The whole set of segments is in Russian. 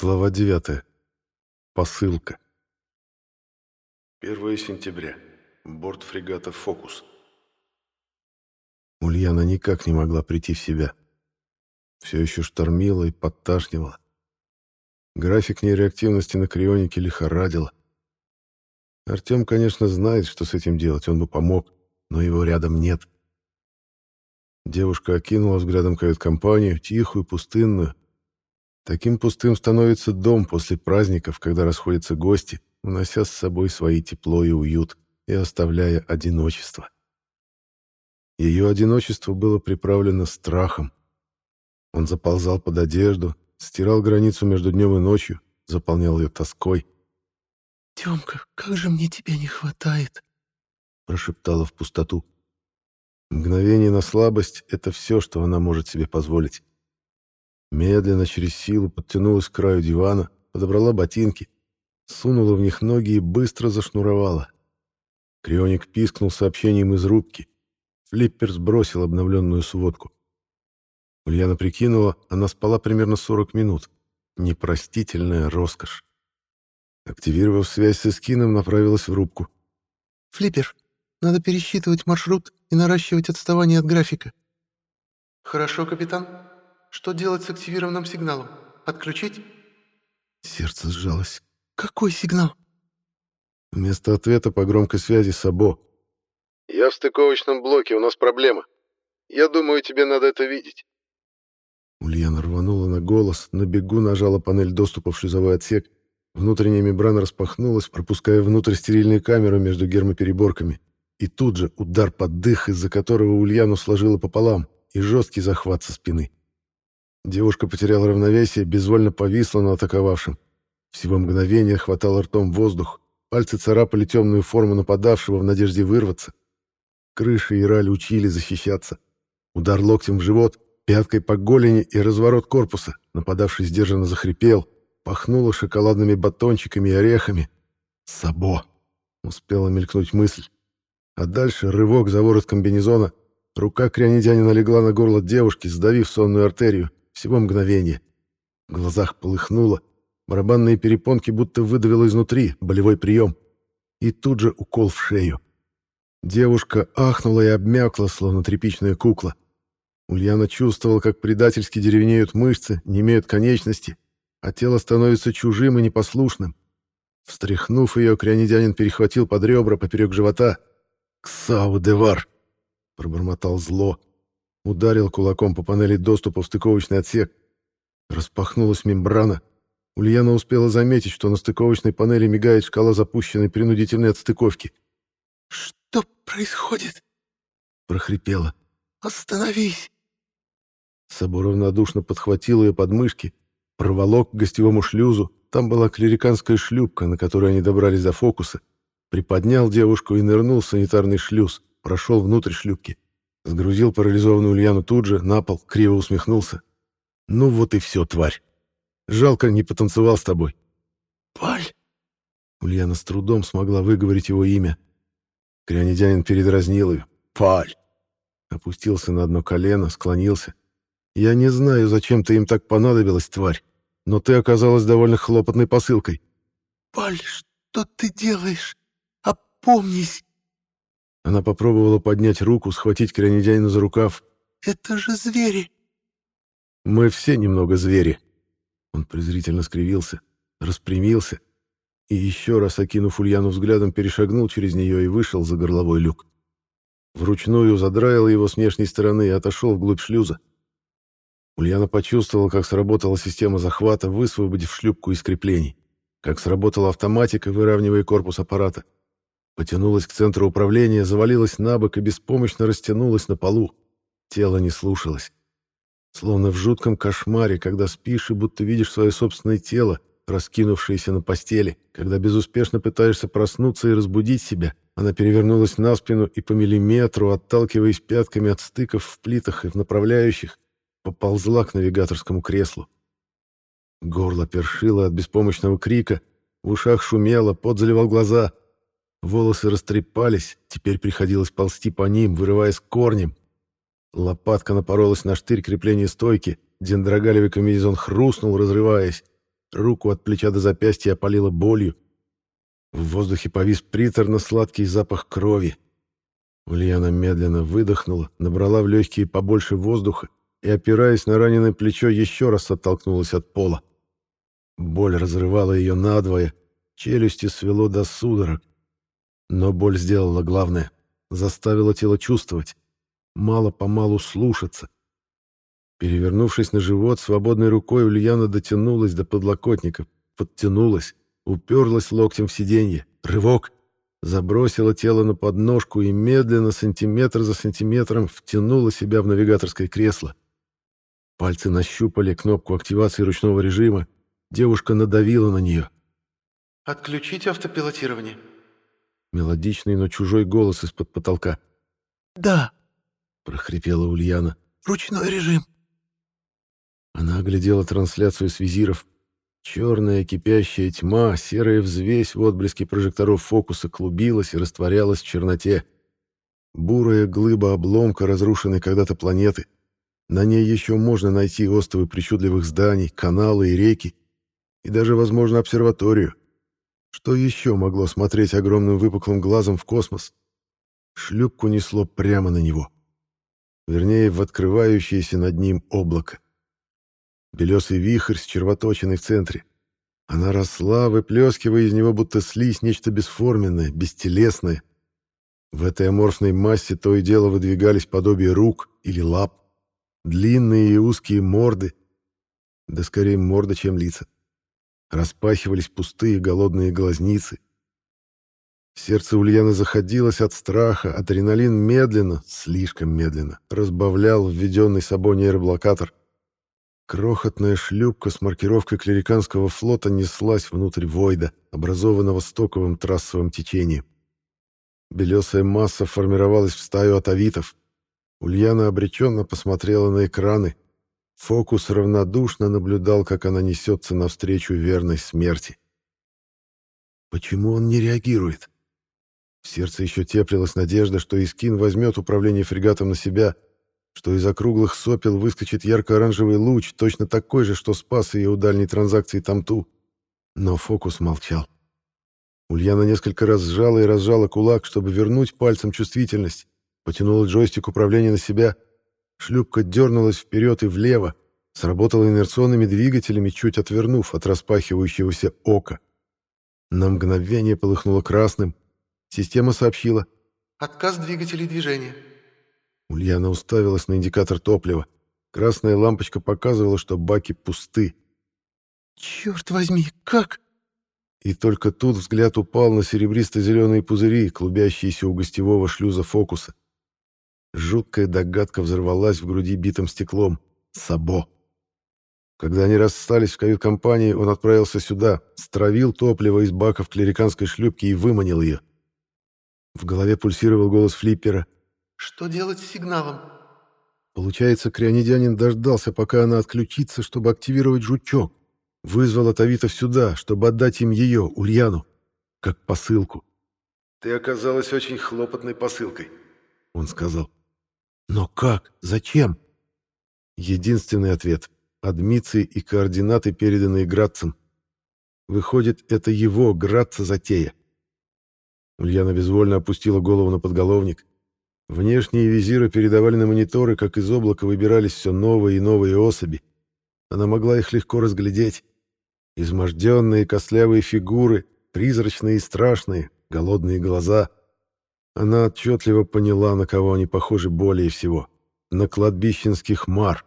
Глава 9. Посылка. 1 сентября. Борт фрегата «Фокус». Ульяна никак не могла прийти в себя. Все еще штормило и подташнивало. График нереактивности на крионике лихорадило. Артем, конечно, знает, что с этим делать, он бы помог, но его рядом нет. Девушка окинула взглядом кают-компанию, тихую, пустынную, Таким пустым становится дом после праздников, когда расходятся гости, унося с собой свои тепло и уют и оставляя одиночество. Ее одиночество было приправлено страхом. Он заползал под одежду, стирал границу между днем и ночью, заполнял ее тоской. «Тёмка, как же мне тебя не хватает!» прошептала в пустоту. Мгновение на слабость — это все, что она может себе позволить. Медленно, через силу, подтянулась к краю дивана, подобрала ботинки, сунула в них ноги и быстро зашнуровала. Крионик пискнул сообщением из рубки. Флиппер сбросил обновленную сводку. Ульяна прикинула, она спала примерно 40 минут. Непростительная роскошь. Активировав связь с Эскином, направилась в рубку. «Флиппер, надо пересчитывать маршрут и наращивать отставание от графика». «Хорошо, капитан», что делать с активированным сигналом? Отключить?» Сердце сжалось. «Какой сигнал?» Вместо ответа по громкой связи Сабо. «Я в стыковочном блоке, у нас проблема. Я думаю, тебе надо это видеть». Ульяна рванула на голос, на бегу нажала панель доступа в шлюзовой отсек. Внутренняя мембрана распахнулась, пропуская внутрь стерильную камеру между гермопереборками. И тут же удар под дых, из-за которого Ульяну сложила пополам, и жесткий захват со спины. Девушка потеряла равновесие, безвольно повисла на атаковавшем. Всего мгновения хватало ртом воздух, пальцы царапали темную форму нападавшего в надежде вырваться. Крыши и раль учили защищаться. Удар локтем в живот, пяткой по голени и разворот корпуса. Нападавший сдержанно захрипел, пахнуло шоколадными батончиками и орехами. «Сабо!» — успела мелькнуть мысль. А дальше рывок за ворот комбинезона. Рука крянедянина легла на горло девушки, сдавив сонную артерию. Всего мгновение. В глазах полыхнуло. Барабанные перепонки будто выдавило изнутри. Болевой прием. И тут же укол в шею. Девушка ахнула и обмякла, словно тряпичная кукла. Ульяна чувствовала, как предательски деревенеют мышцы, не имеют конечности, а тело становится чужим и непослушным. Встряхнув ее, крянедянин перехватил под ребра поперек живота. «Ксау Девар!» — пробормотал зло. Ударил кулаком по панели доступа в стыковочный отсек. Распахнулась мембрана. Ульяна успела заметить, что на стыковочной панели мигает шкала запущенной принудительной отстыковки. «Что происходит?» прохрипела. «Остановись!» Собор равнодушно подхватил ее подмышки, проволок к гостевому шлюзу. Там была клериканская шлюпка, на которой они добрались до фокуса. Приподнял девушку и нырнул в санитарный шлюз, прошел внутрь шлюпки. Сгрузил парализованную Ульяну тут же, на пол, криво усмехнулся. «Ну вот и все, тварь. Жалко, не потанцевал с тобой». «Паль!» Ульяна с трудом смогла выговорить его имя. Крянедянин передразнил ее. «Паль!» Опустился на одно колено, склонился. «Я не знаю, зачем ты им так понадобилась, тварь, но ты оказалась довольно хлопотной посылкой». «Паль, что ты делаешь? Опомнись!» Она попробовала поднять руку, схватить крянедянина за рукав. «Это же звери!» «Мы все немного звери!» Он презрительно скривился, распрямился и, еще раз окинув Ульяну взглядом, перешагнул через нее и вышел за горловой люк. Вручную задраил его с внешней стороны и отошел вглубь шлюза. Ульяна почувствовала, как сработала система захвата, высвободив шлюпку из креплений, как сработала автоматика, выравнивая корпус аппарата. Потянулась к центру управления, завалилась на бок и беспомощно растянулась на полу. Тело не слушалось. Словно в жутком кошмаре, когда спишь и будто видишь свое собственное тело, раскинувшееся на постели, когда безуспешно пытаешься проснуться и разбудить себя, она перевернулась на спину и по миллиметру, отталкиваясь пятками от стыков в плитах и в направляющих, поползла к навигаторскому креслу. Горло першило от беспомощного крика, в ушах шумело, пот заливал глаза — Волосы растрепались, теперь приходилось ползти по ним, вырываясь корнем. Лопатка напоролась на штырь крепления стойки, дендрогалевый комбинезон хрустнул, разрываясь. руку от плеча до запястья опалило болью. В воздухе повис приторно-сладкий запах крови. Ульяна медленно выдохнула, набрала в легкие побольше воздуха и, опираясь на раненое плечо, еще раз оттолкнулась от пола. Боль разрывала ее надвое, челюсти свело до судорог. Но боль сделала главное — заставила тело чувствовать, мало-помалу слушаться. Перевернувшись на живот, свободной рукой Ульяна дотянулась до подлокотника, подтянулась, уперлась локтем в сиденье. Рывок. Забросила тело на подножку и медленно, сантиметр за сантиметром, втянула себя в навигаторское кресло. Пальцы нащупали кнопку активации ручного режима. Девушка надавила на нее. «Отключить автопилотирование». Мелодичный, но чужой голос из-под потолка. «Да», — прохрипела Ульяна. «Ручной режим». Она оглядела трансляцию с визиров. Черная кипящая тьма, серая взвесь в отблеске прожекторов фокуса клубилась и растворялась в черноте. Бурая глыба обломка разрушенной когда-то планеты. На ней еще можно найти остовы причудливых зданий, каналы и реки, и даже, возможно, обсерваторию. Что еще могло смотреть огромным выпуклым глазом в космос? Шлюпку несло прямо на него. Вернее, в открывающееся над ним облако. Белесый вихрь с червоточиной в центре. Она росла, выплескивая из него будто слизь нечто бесформенное, бестелесное. В этой аморфной массе то и дело выдвигались подобие рук или лап, длинные и узкие морды, да скорее морда, чем лица. Распахивались пустые голодные глазницы. Сердце Ульяны заходилось от страха, адреналин медленно, слишком медленно, разбавлял введенный собой нейроблокатор. Крохотная шлюпка с маркировкой клериканского флота неслась внутрь Войда, образованного стоковым трассовым течением. Белесая масса формировалась в стаю атовитов. Ульяна обреченно посмотрела на экраны. Фокус равнодушно наблюдал, как она несется навстречу верной смерти. Почему он не реагирует? В сердце еще теплилась надежда, что Искин возьмет управление фрегатом на себя — что из округлых сопел выскочит ярко-оранжевый луч, точно такой же, что спас ее у дальней транзакции Тамту. Но фокус молчал. Ульяна несколько раз сжала и разжала кулак, чтобы вернуть пальцем чувствительность. Потянула джойстик управления на себя. Шлюпка дернулась вперед и влево, сработала инерционными двигателями, чуть отвернув от распахивающегося ока. На мгновение полыхнуло красным. Система сообщила. «Отказ двигателей движения». Ульяна уставилась на индикатор топлива. Красная лампочка показывала, что баки пусты. «Черт возьми, как?» И только тут взгляд упал на серебристо-зеленые пузыри, клубящиеся у гостевого шлюза фокуса. Жуткая догадка взорвалась в груди битым стеклом. Сабо. Когда они расстались в кают-компании, он отправился сюда, стравил топливо из баков клериканской шлюпки и выманил ее. В голове пульсировал голос флиппера — что делать с сигналом? Получается, крионидянин дождался, пока она отключится, чтобы активировать жучок. Вызвал Атавитов сюда, чтобы отдать им ее, Ульяну, как посылку. «Ты оказалась очень хлопотной посылкой», — он сказал. «Но как? Зачем?» Единственный ответ — адмиции и координаты, переданные Градцем. Выходит, это его, Градца, затея. Ульяна безвольно опустила голову на подголовник. Внешние визиры передавали на мониторы, как из облака выбирались все новые и новые особи. Она могла их легко разглядеть. Изможденные костлявые фигуры, призрачные и страшные, голодные глаза. Она отчетливо поняла, на кого они похожи более всего. На кладбищенских мар.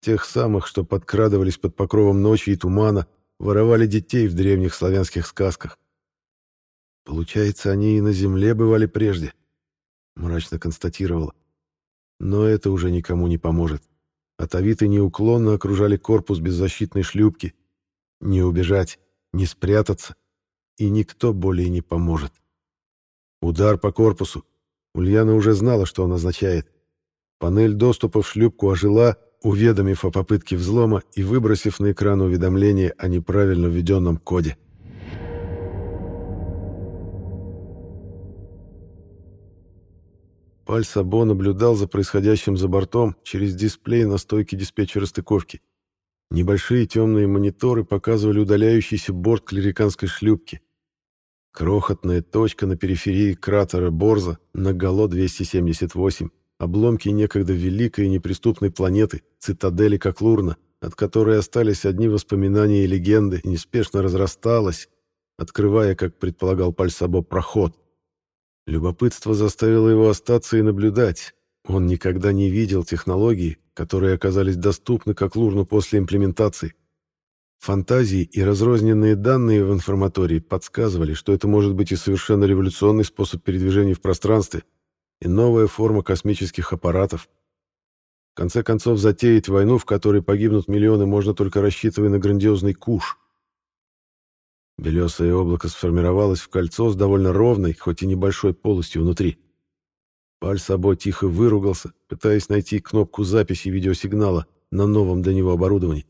Тех самых, что подкрадывались под покровом ночи и тумана, воровали детей в древних славянских сказках. Получается, они и на земле бывали прежде мрачно констатировала. Но это уже никому не поможет. Атавиты неуклонно окружали корпус беззащитной шлюпки. Не убежать, не спрятаться. И никто более не поможет. Удар по корпусу. Ульяна уже знала, что он означает. Панель доступа в шлюпку ожила, уведомив о попытке взлома и выбросив на экран уведомление о неправильно введенном коде. Паль Сабо наблюдал за происходящим за бортом через дисплей на стойке диспетчера стыковки. Небольшие темные мониторы показывали удаляющийся борт клериканской шлюпки. Крохотная точка на периферии кратера Борза на Гало-278, обломки некогда великой и неприступной планеты, цитадели Коклурна, от которой остались одни воспоминания и легенды, неспешно разрасталась, открывая, как предполагал Пальсабо, проход. Любопытство заставило его остаться и наблюдать. Он никогда не видел технологий, которые оказались доступны Коклурну после имплементации. Фантазии и разрозненные данные в информатории подсказывали, что это может быть и совершенно революционный способ передвижения в пространстве, и новая форма космических аппаратов. В конце концов, затеять войну, в которой погибнут миллионы, можно только рассчитывая на грандиозный куш. Белесое облако сформировалось в кольцо с довольно ровной, хоть и небольшой полостью внутри. Паль собой тихо выругался, пытаясь найти кнопку записи видеосигнала на новом для него оборудовании.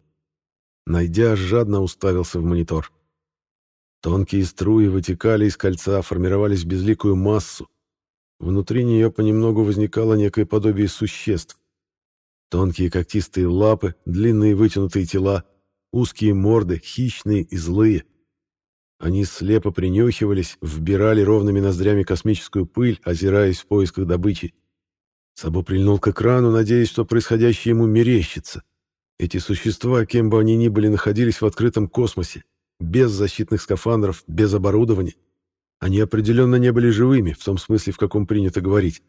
Найдя, жадно уставился в монитор. Тонкие струи вытекали из кольца, формировались в безликую массу. Внутри нее понемногу возникало некое подобие существ. Тонкие когтистые лапы, длинные вытянутые тела, узкие морды, хищные и злые. Они слепо принюхивались, вбирали ровными ноздрями космическую пыль, озираясь в поисках добычи. Сабо прильнул к экрану, надеясь, что происходящее ему мерещится. Эти существа, кем бы они ни были, находились в открытом космосе, без защитных скафандров, без оборудования. Они определенно не были живыми, в том смысле, в каком принято говорить.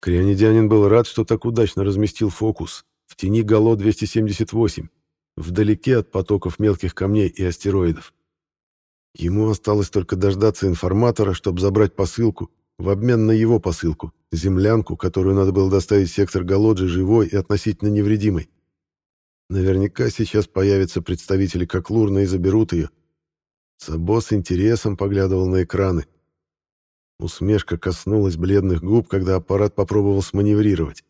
Крионидянин был рад, что так удачно разместил фокус в тени Гало-278, вдалеке от потоков мелких камней и астероидов. Ему осталось только дождаться информатора, чтобы забрать посылку, в обмен на его посылку, землянку, которую надо было доставить в сектор Галоджи живой и относительно невредимой. Наверняка сейчас появятся представители Коклурна и заберут ее. Сабо с интересом поглядывал на экраны. Усмешка коснулась бледных губ, когда аппарат попробовал сманеврировать.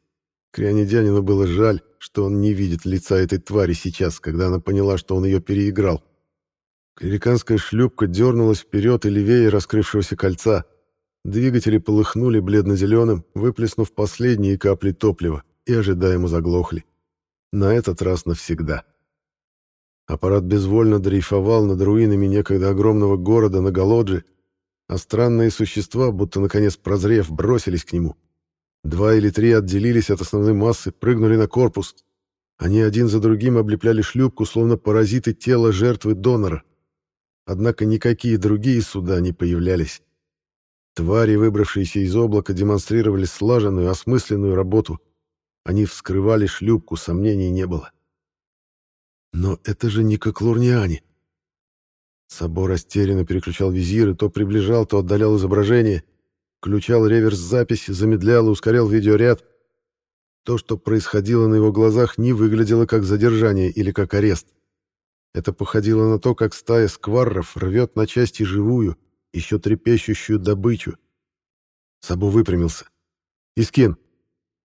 Крионидянину было жаль, что он не видит лица этой твари сейчас, когда она поняла, что он ее переиграл. Клериканская шлюпка дернулась вперед и левее раскрывшегося кольца. Двигатели полыхнули бледно-зеленым, выплеснув последние капли топлива, и ожидаемо заглохли. На этот раз навсегда. Аппарат безвольно дрейфовал над руинами некогда огромного города на Галоджи, а странные существа, будто наконец прозрев, бросились к нему. Два или три отделились от основной массы, прыгнули на корпус. Они один за другим облепляли шлюпку, словно паразиты тела жертвы донора. Однако никакие другие суда не появлялись. Твари, выбравшиеся из облака, демонстрировали слаженную, осмысленную работу, они вскрывали шлюпку, сомнений не было. Но это же не как лурниане. Собор растерянно переключал визиры, то приближал, то отдалял изображение, включал реверс записи, замедлял и ускорял видеоряд. То, что происходило на его глазах, не выглядело как задержание или как арест. Это походило на то, как стая скварров рвет на части живую, еще трепещущую добычу. Сабо выпрямился. «Искин,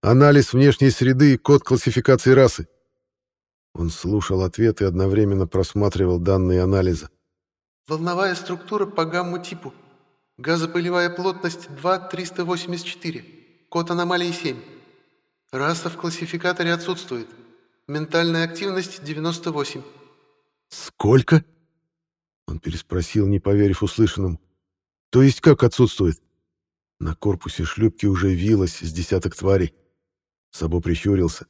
Анализ внешней среды и код классификации расы. Он слушал ответ и одновременно просматривал данные анализа. Волновая структура по гамма-типу. Газопылевая плотность 2,384. Код аномалии 7. Раса в классификаторе отсутствует. Ментальная активность 98. «Сколько?» Он переспросил, не поверив услышанному. «То есть как отсутствует?» На корпусе шлюпки уже вилось с десяток тварей. Сабо прищурился.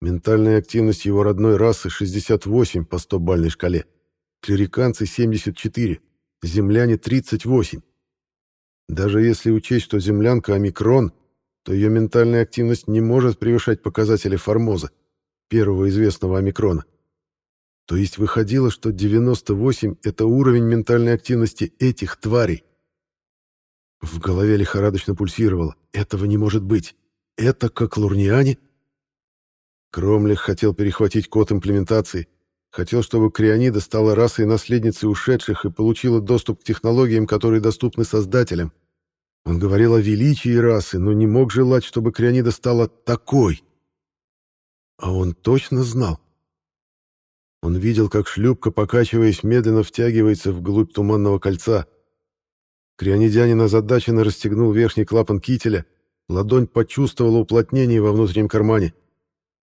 Ментальная активность его родной расы 68 по 100-бальной шкале. Клериканцы 74, земляне 38. Даже если учесть, что землянка омикрон, то ее ментальная активность не может превышать показатели Формоза, первого известного омикрона. То есть выходило, что 98 — это уровень ментальной активности этих тварей. В голове лихорадочно пульсировало. Этого не может быть. Это как лурниане? Кромлих хотел перехватить код имплементации, хотел, чтобы Крионида стала расой наследницей ушедших и получила доступ к технологиям, которые доступны создателям. Он говорил о величии расы, но не мог желать, чтобы Крионида стала такой. А он точно знал. Он видел, как шлюпка, покачиваясь, медленно втягивается вглубь туманного кольца. Крионидянин озадаченно расстегнул верхний клапан кителя — Ладонь почувствовала уплотнение во внутреннем кармане.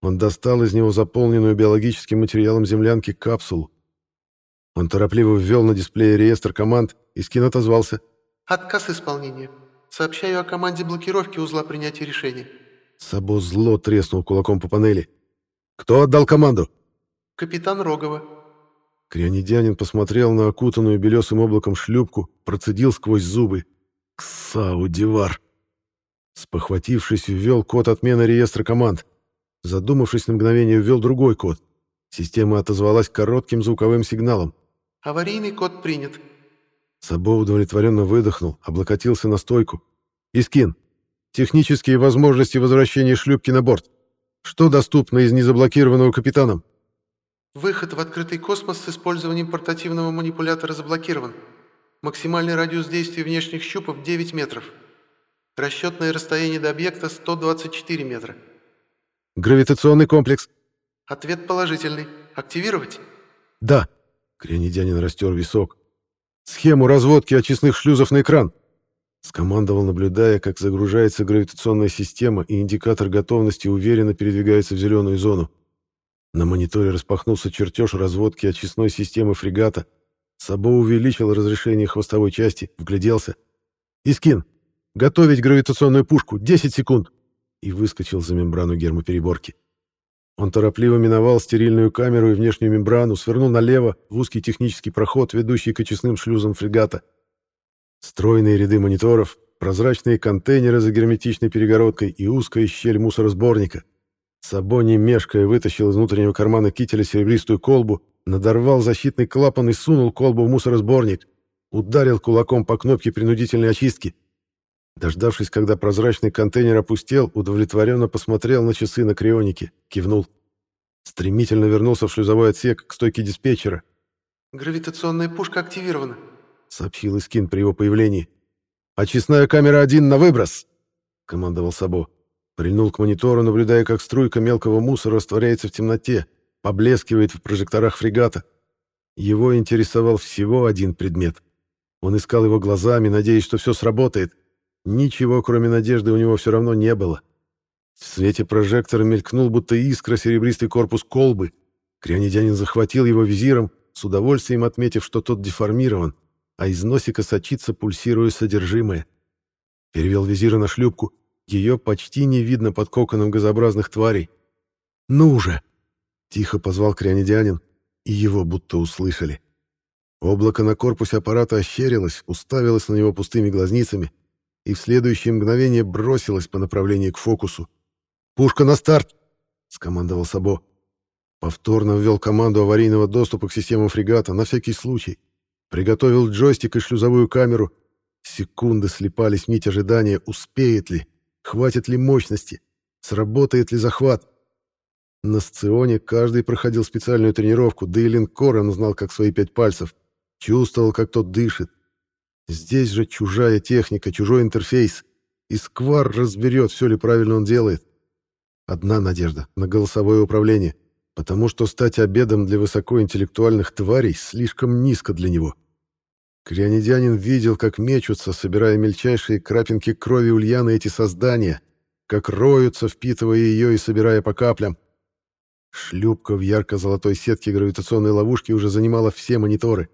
Он достал из него заполненную биологическим материалом землянки капсулу. Он торопливо ввел на дисплее реестр команд, и Скин отозвался. «Отказ исполнения. Сообщаю о команде блокировки узла принятия решения». Сабо зло треснул кулаком по панели. «Кто отдал команду?» «Капитан Рогова». Крионидянин посмотрел на окутанную белесым облаком шлюпку, процедил сквозь зубы. «Ксау, Дивар!» Спохватившись, ввел код отмены реестра команд. Задумавшись на мгновение, ввел другой код. Система отозвалась коротким звуковым сигналом. «Аварийный код принят». Сабо удовлетворенно выдохнул, облокотился на стойку. «Искин, технические возможности возвращения шлюпки на борт. Что доступно из незаблокированного капитаном?» «Выход в открытый космос с использованием портативного манипулятора заблокирован. Максимальный радиус действия внешних щупов 9 метров. Расчетное расстояние до объекта 124 метра». Гравитационный комплекс. Ответ положительный. Активировать? Да. Кренедянин растер висок. Схему разводки очистных шлюзов на экран. Скомандовал, наблюдая, как загружается гравитационная система, и индикатор готовности уверенно передвигается в зеленую зону. На мониторе распахнулся чертеж разводки очистной системы фрегата. Сабо увеличил разрешение хвостовой части, вгляделся. «Искин, готовить гравитационную пушку. 10 секунд!» и выскочил за мембрану гермопереборки. Он торопливо миновал стерильную камеру и внешнюю мембрану, свернул налево в узкий технический проход, ведущий к очистным шлюзам фрегата. Стройные ряды мониторов, прозрачные контейнеры за герметичной перегородкой и узкая щель мусоросборника. Сабони, мешкая, вытащил из внутреннего кармана кителя серебристую колбу, надорвал защитный клапан и сунул колбу в мусоросборник. Ударил кулаком по кнопке принудительной очистки — Дождавшись, когда прозрачный контейнер опустел, удовлетворенно посмотрел на часы на крионике, кивнул. Стремительно вернулся в шлюзовой отсек к стойке диспетчера. «Гравитационная пушка активирована», — сообщил Искин при его появлении. «Очистная камера один на выброс!» — командовал Сабо. Прильнул к монитору, наблюдая, как струйка мелкого мусора растворяется в темноте, поблескивает в прожекторах фрегата. Его интересовал всего один предмет. Он искал его глазами, надеясь, что все сработает. Ничего, кроме надежды, у него все равно не было. В свете прожектора мелькнул, будто искра, серебристый корпус колбы. Крионидянин захватил его визиром, с удовольствием отметив, что тот деформирован, а из носика сочится, пульсируя содержимое. Перевел визира на шлюпку. Ее почти не видно под коконом газообразных тварей. «Ну же!» — тихо позвал крионидянин, и его будто услышали. Облако на корпусе аппарата ощерилось, уставилось на него пустыми глазницами, и в следующее мгновение бросилась по направлению к фокусу. «Пушка на старт!» — скомандовал Сабо. Повторно ввел команду аварийного доступа к системам фрегата на всякий случай. Приготовил джойстик и шлюзовую камеру. Секунды слепались нить ожидания, успеет ли, хватит ли мощности, сработает ли захват. На сционе каждый проходил специальную тренировку, да и линкор он знал как свои пять пальцев. Чувствовал, как тот дышит, Здесь же чужая техника, чужой интерфейс. И Сквар разберет, все ли правильно он делает. Одна надежда — на голосовое управление, потому что стать обедом для высокоинтеллектуальных тварей слишком низко для него. Крионидянин видел, как мечутся, собирая мельчайшие крапинки крови Ульяны эти создания, как роются, впитывая ее и собирая по каплям. Шлюпка в ярко-золотой сетке гравитационной ловушки уже занимала все мониторы.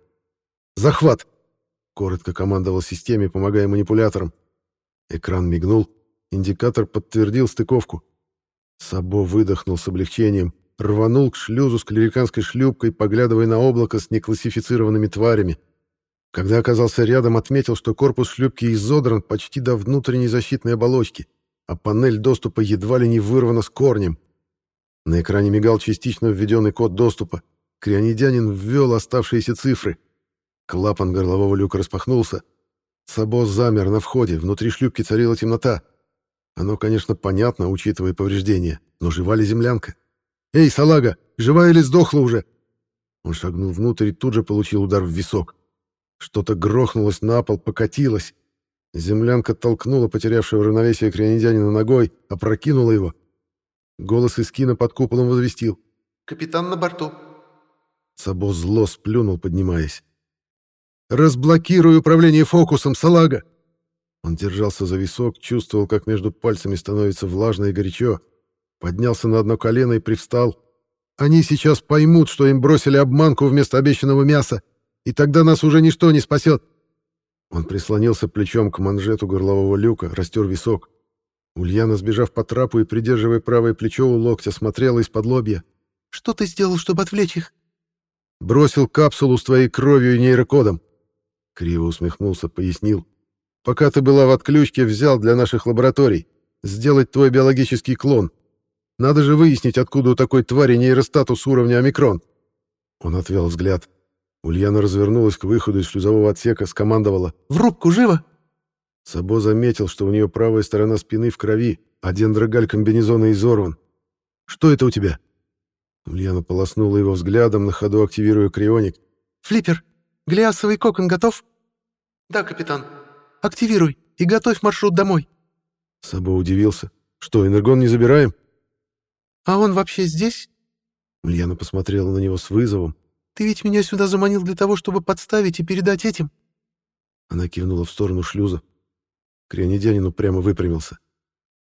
«Захват!» Коротко командовал системе, помогая манипуляторам. Экран мигнул, индикатор подтвердил стыковку. Сабо выдохнул с облегчением, рванул к шлюзу с клериканской шлюпкой, поглядывая на облако с неклассифицированными тварями. Когда оказался рядом, отметил, что корпус шлюпки изодран почти до внутренней защитной оболочки, а панель доступа едва ли не вырвана с корнем. На экране мигал частично введенный код доступа. Крионидянин ввел оставшиеся цифры. Клапан горлового люка распахнулся. Сабос замер на входе, внутри шлюпки царила темнота. Оно, конечно, понятно, учитывая повреждения, но жива ли землянка? «Эй, салага, жива или сдохла уже?» Он шагнул внутрь и тут же получил удар в висок. Что-то грохнулось на пол, покатилось. Землянка толкнула потерявшего равновесие крионидянина ногой, опрокинула его. Голос из кино под куполом возвестил. «Капитан на борту». Сабо зло сплюнул, поднимаясь. Разблокируй управление фокусом, салага!» Он держался за висок, чувствовал, как между пальцами становится влажно и горячо. поднялся на одно колено и привстал. «Они сейчас поймут, что им бросили обманку вместо обещанного мяса, и тогда нас уже ничто не спасет». Он прислонился плечом к манжету горлового люка, растер висок. Ульяна, сбежав по трапу и придерживая правое плечо у локтя, смотрела из-под лобья. «Что ты сделал, чтобы отвлечь их?» «Бросил капсулу с твоей кровью и нейрокодом». Криво усмехнулся, пояснил. «Пока ты была в отключке, взял для наших лабораторий. Сделать твой биологический клон. Надо же выяснить, откуда у такой твари нейростатус уровня омикрон». Он отвел взгляд. Ульяна развернулась к выходу из шлюзового отсека, скомандовала. «В рубку, живо!» Сабо заметил, что у нее правая сторона спины в крови, а дендрогаль комбинезона изорван. «Что это у тебя?» Ульяна полоснула его взглядом, на ходу активируя крионик. «Флиппер, глиасовый кокон готов?» «Да, капитан». «Активируй и готовь маршрут домой». Сабо удивился. «Что, энергон не забираем?» «А он вообще здесь?» Ульяна посмотрела на него с вызовом. «Ты ведь меня сюда заманил для того, чтобы подставить и передать этим?» Она кивнула в сторону шлюза. Крионидянин прямо выпрямился.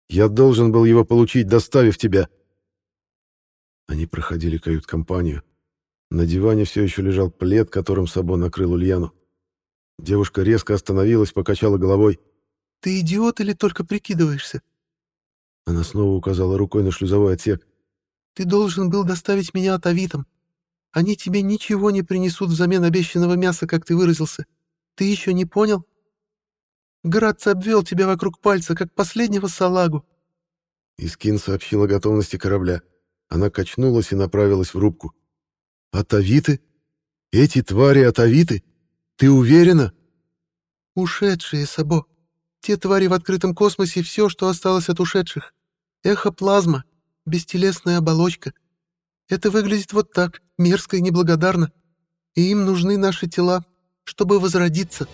«Я должен был его получить, доставив тебя!» Они проходили кают-компанию. На диване все еще лежал плед, которым Сабо накрыл Ульяну. Девушка резко остановилась, покачала головой. «Ты идиот или только прикидываешься?» Она снова указала рукой на шлюзовой отсек. «Ты должен был доставить меня атовитом. Они тебе ничего не принесут взамен обещанного мяса, как ты выразился. Ты еще не понял?» Градц обвел тебя вокруг пальца, как последнего салагу. Искин сообщил о готовности корабля. Она качнулась и направилась в рубку. «Атавиты? Эти твари атавиты? Ты уверена?» «Ушедшие, Сабо. Те твари в открытом космосе — все, что осталось от ушедших. Эхоплазма, бестелесная оболочка. Это выглядит вот так, мерзко и неблагодарно. И им нужны наши тела, чтобы возродиться».